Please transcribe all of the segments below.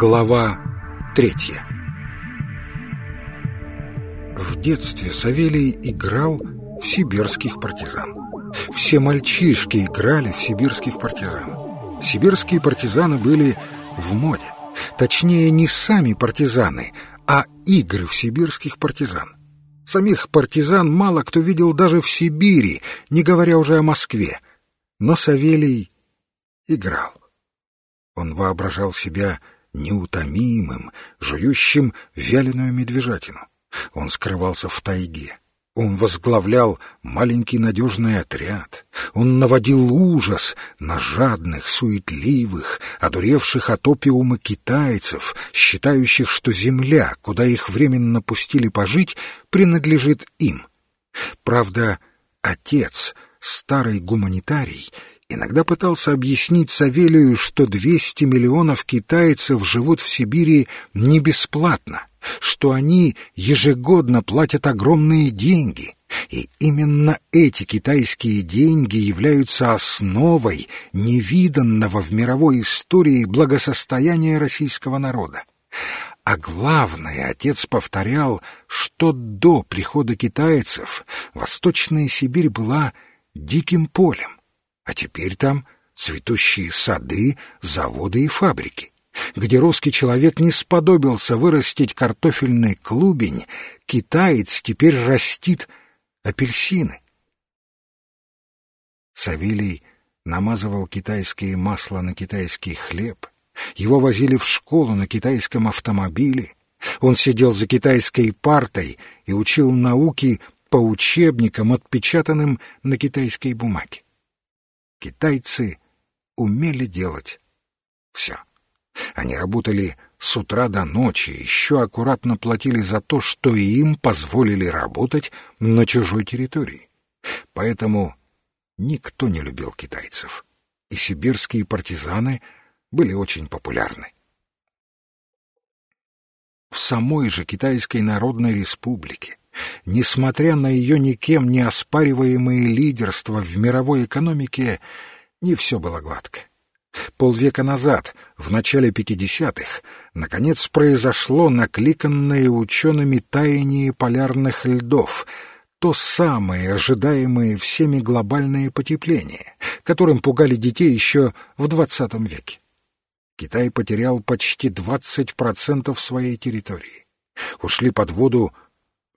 Глава третья В детстве Савелий играл в сибирских партизан. Все мальчишки играли в сибирских партизан. Сибирские партизаны были в моде. Точнее, не сами партизаны, а игры в сибирских партизан. Самих партизан мало кто видел даже в Сибири, не говоря уже о Москве. Но Савелий играл. Он воображал себя неутомимым, жующим вяленую медвежатину. Он скрывался в тайге. Он возглавлял маленький надежный отряд. Он наводил ужас на жадных, суетливых, одуревших от опиума китайцев, считающих, что земля, куда их временно пустили пожить, принадлежит им. Правда, отец, старый гуманитарий, иногда пытался объяснить Савелию, что 200 миллионов китайцев живут в Сибири не бесплатно, что они ежегодно платят огромные деньги, и именно эти китайские деньги являются основой невиданного в мировой истории благосостояния российского народа. А главное, отец повторял, что до прихода китайцев Восточная Сибирь была диким полем, а теперь там цветущие сады, заводы и фабрики. Где русский человек не сподобился вырастить картофельный клубень, китаец теперь растит апельсины. Савелий намазывал китайские масла на китайский хлеб, его возили в школу на китайском автомобиле, он сидел за китайской партой и учил науки по учебникам, отпечатанным на китайской бумаге. Китайцы умели делать все. Они работали с утра до ночи, еще аккуратно платили за то, что им позволили работать на чужой территории. Поэтому никто не любил китайцев, и сибирские партизаны были очень популярны. В самой же Китайской Народной Республике, несмотря на ее никем не оспариваемое лидерство в мировой экономике, не все было гладко. Полвека назад, в начале 50-х, наконец произошло накликанное учеными таяние полярных льдов, то самое ожидаемое всеми глобальное потепление, которым пугали детей еще в XX веке. Китай потерял почти 20% своей территории. Ушли под воду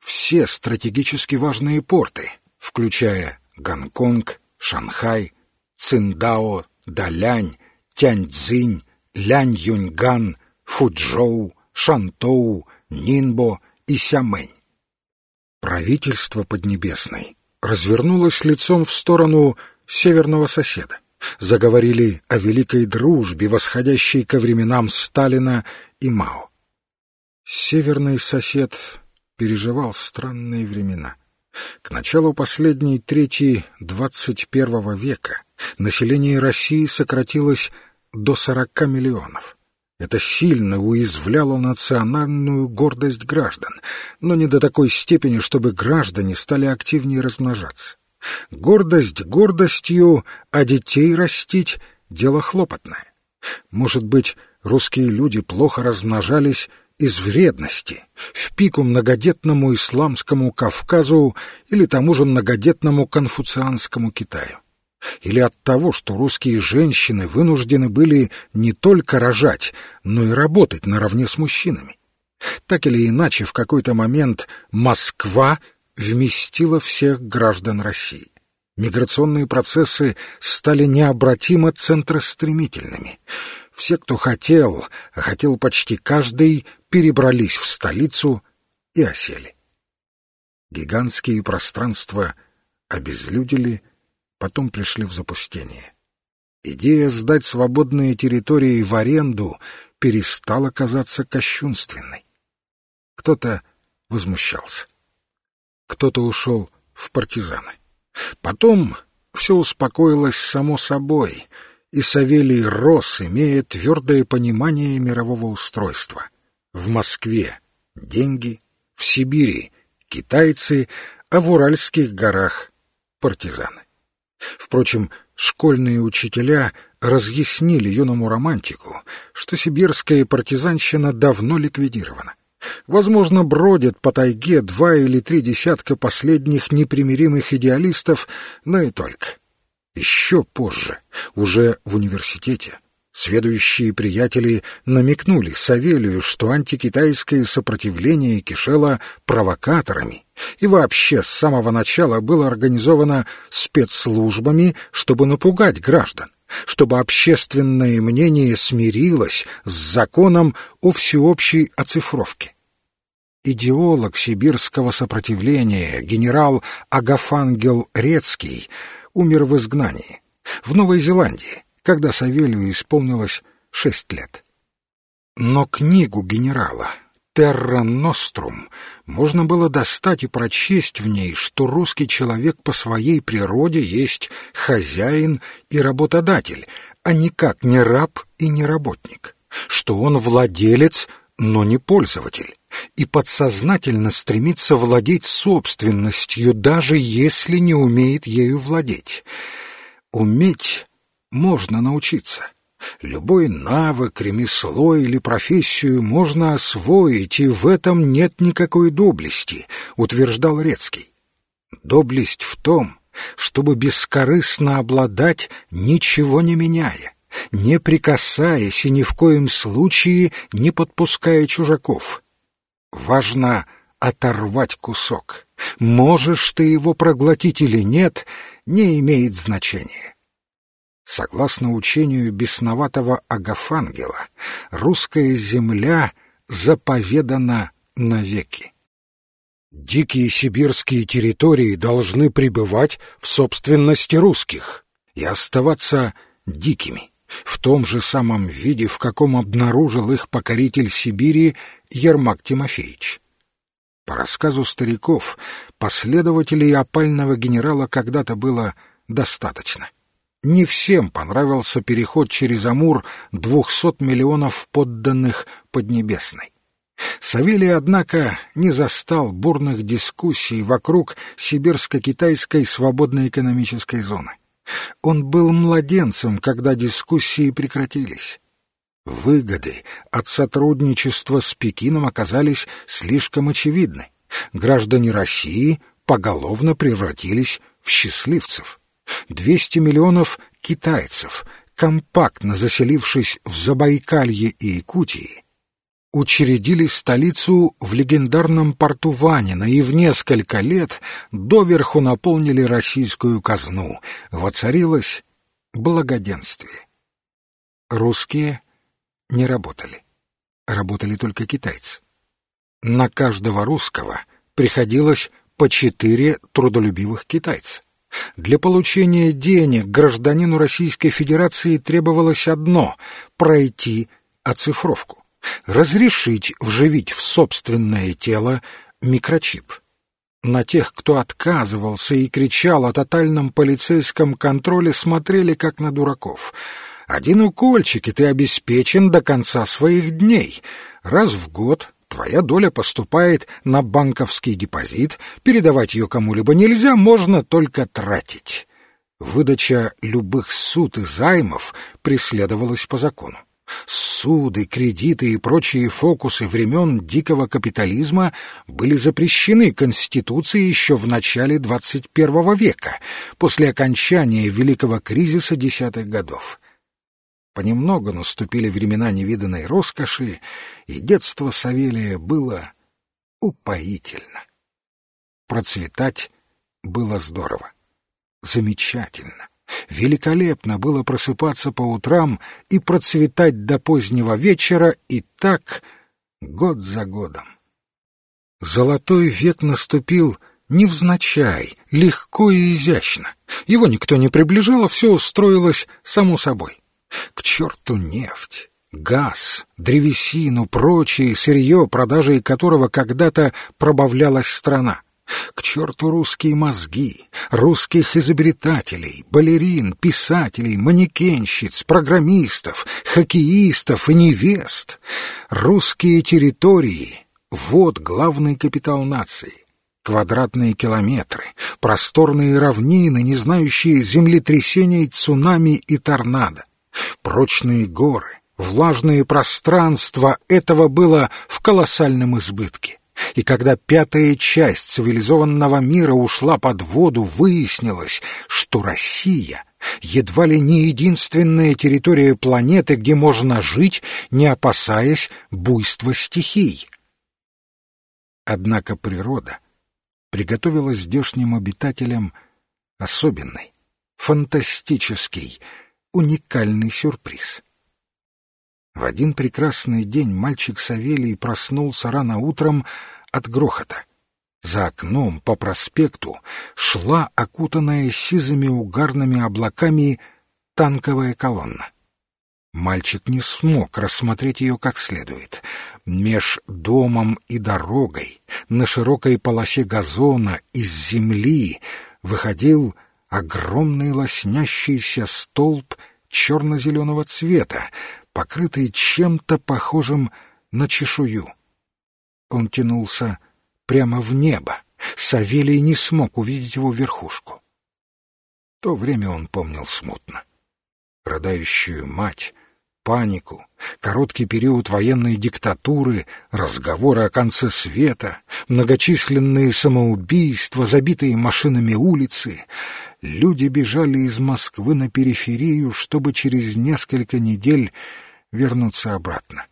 все стратегически важные порты, включая Гонконг, Шанхай, Циндао, Далянь, Тяньцзинь, Лянь-Юньган, Фуджоу, Шантоу, Нинбо и Сямэнь. Правительство Поднебесной развернулось лицом в сторону северного соседа. Заговорили о великой дружбе, восходящей ко временам Сталина и Мао. Северный сосед переживал странные времена. К началу последней трети XXI века население России сократилось до 40 миллионов. Это сильно уязвляло национальную гордость граждан, но не до такой степени, чтобы граждане стали активнее размножаться. Гордость гордостью, а детей растить — дело хлопотное. Может быть, русские люди плохо размножались из вредности, в пику многодетному исламскому Кавказу или тому же многодетному конфуцианскому Китаю или от того, что русские женщины вынуждены были не только рожать, но и работать наравне с мужчинами. Так или иначе, в какой-то момент Москва вместила всех граждан России. Миграционные процессы стали необратимо центростремительными. Все, кто хотел, хотел почти каждый, перебрались в столицу и осели. Гигантские пространства обезлюдили, потом пришли в запустение. Идея сдать свободные территории в аренду перестала казаться кощунственной. Кто-то возмущался. Кто-то ушел в партизаны. Потом все успокоилось само собой, и Савелий рос, имея твердое понимание мирового устройства. В Москве — деньги, в Сибири — китайцы, а в Уральских горах — партизаны. Впрочем, школьные учителя разъяснили юному романтику, что сибирская партизанщина давно ликвидирована. Возможно, бродят по тайге два или три десятка последних непримиримых идеалистов, но и только. Еще позже, уже в университете, Сведущие приятели намекнули Савелию, что антикитайское сопротивление кишело провокаторами и вообще с самого начала было организовано спецслужбами, чтобы напугать граждан, чтобы общественное мнение смирилось с законом о всеобщей оцифровке. Идеолог сибирского сопротивления генерал Агафангел Рецкий умер в изгнании в Новой Зеландии когда Савелию исполнилось шесть лет. Но книгу генерала «Терра Нострум» можно было достать и прочесть в ней, что русский человек по своей природе есть хозяин и работодатель, а никак не раб и не работник, что он владелец, но не пользователь, и подсознательно стремится владеть собственностью, даже если не умеет ею владеть. Уметь можно научиться. Любой навык, ремесло или профессию можно освоить, и в этом нет никакой доблести, утверждал Рецкий. Доблесть в том, чтобы бескорыстно обладать, ничего не меняя, не прикасаясь и ни в коем случае не подпуская чужаков. Важно оторвать кусок. Можешь ты его проглотить или нет, не имеет значения. Согласно учению бесноватого Агафангела, русская земля заповедана навеки. Дикие сибирские территории должны пребывать в собственности русских и оставаться дикими, в том же самом виде, в каком обнаружил их покоритель Сибири Ермак Тимофеевич. По рассказу стариков, последователей опального генерала когда-то было достаточно — не всем понравился переход через Амур двухсот миллионов подданных Поднебесной. Савелий, однако, не застал бурных дискуссий вокруг сибирско-китайской свободной экономической зоны. Он был младенцем, когда дискуссии прекратились. Выгоды от сотрудничества с Пекином оказались слишком очевидны. Граждане России поголовно превратились в счастливцев. 200 миллионов китайцев, компактно заселившись в Забайкалье и Якутии, учредили столицу в легендарном порту Ванина и в несколько лет доверху наполнили российскую казну. Воцарилось благоденствие. Русские не работали. Работали только китайцы. На каждого русского приходилось по четыре трудолюбивых китайца. Для получения денег гражданину Российской Федерации требовалось одно — пройти оцифровку, разрешить вживить в собственное тело микрочип. На тех, кто отказывался и кричал о тотальном полицейском контроле, смотрели как на дураков. Один укольчик, и ты обеспечен до конца своих дней. Раз в год Твоя доля поступает на банковский депозит, передавать ее кому-либо нельзя, можно только тратить. Выдача любых суд и займов преследовалась по закону. Суды, кредиты и прочие фокусы времен дикого капитализма были запрещены Конституцией еще в начале XXI века, после окончания великого кризиса десятых годов. Понемногу наступили времена невиданной роскоши, и детство Савелия было упоительно. Процветать было здорово, замечательно. Великолепно было просыпаться по утрам и процветать до позднего вечера, и так год за годом. Золотой век наступил невзначай, легко и изящно. Его никто не приближал, а все устроилось само собой. К черту нефть, газ, древесину, прочее сырье, продажей которого когда-то пробавлялась страна. К черту русские мозги, русских изобретателей, балерин, писателей, манекенщиц, программистов, хоккеистов и невест. Русские территории — вот главный капитал нации. Квадратные километры, просторные равнины, не знающие землетрясений, цунами и торнадо Прочные горы, влажные пространства — этого было в колоссальном избытке. И когда пятая часть цивилизованного мира ушла под воду, выяснилось, что Россия едва ли не единственная территория планеты, где можно жить, не опасаясь буйства стихий. Однако природа приготовила здешним обитателям особенный, фантастический, уникальный сюрприз. В один прекрасный день мальчик Савелий проснулся рано утром от грохота. За окном по проспекту шла окутанная сизыми угарными облаками танковая колонна. Мальчик не смог рассмотреть ее как следует. Меж домом и дорогой, на широкой полосе газона из земли выходил огромный лоснящийся столб черно-зеленого цвета, покрытый чем-то похожим на чешую. Он тянулся прямо в небо. Савелий не смог увидеть его верхушку. То время он помнил смутно. Родающую мать, панику, короткий период военной диктатуры, разговоры о конце света, многочисленные самоубийства, забитые машинами улицы. Люди бежали из Москвы на периферию, чтобы через несколько недель вернуться обратно.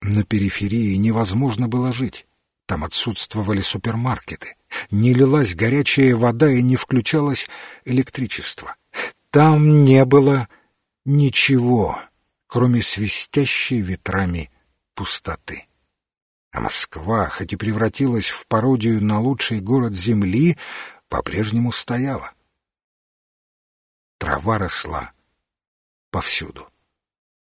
На периферии невозможно было жить. Там отсутствовали супермаркеты, не лилась горячая вода и не включалось электричество. Там не было ничего кроме свистящей ветрами пустоты. А Москва, хоть и превратилась в пародию на лучший город Земли, по-прежнему стояла. Трава росла повсюду.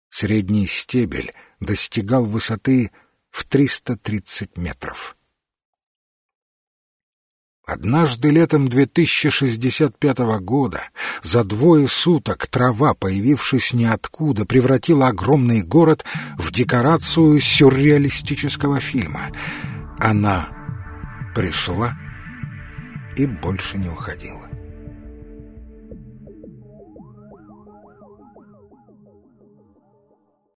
Средний стебель достигал высоты в 330 метров. Однажды летом 2065 года за двое суток трава, появившись ниоткуда, превратила огромный город в декорацию сюрреалистического фильма. Она пришла и больше не уходила.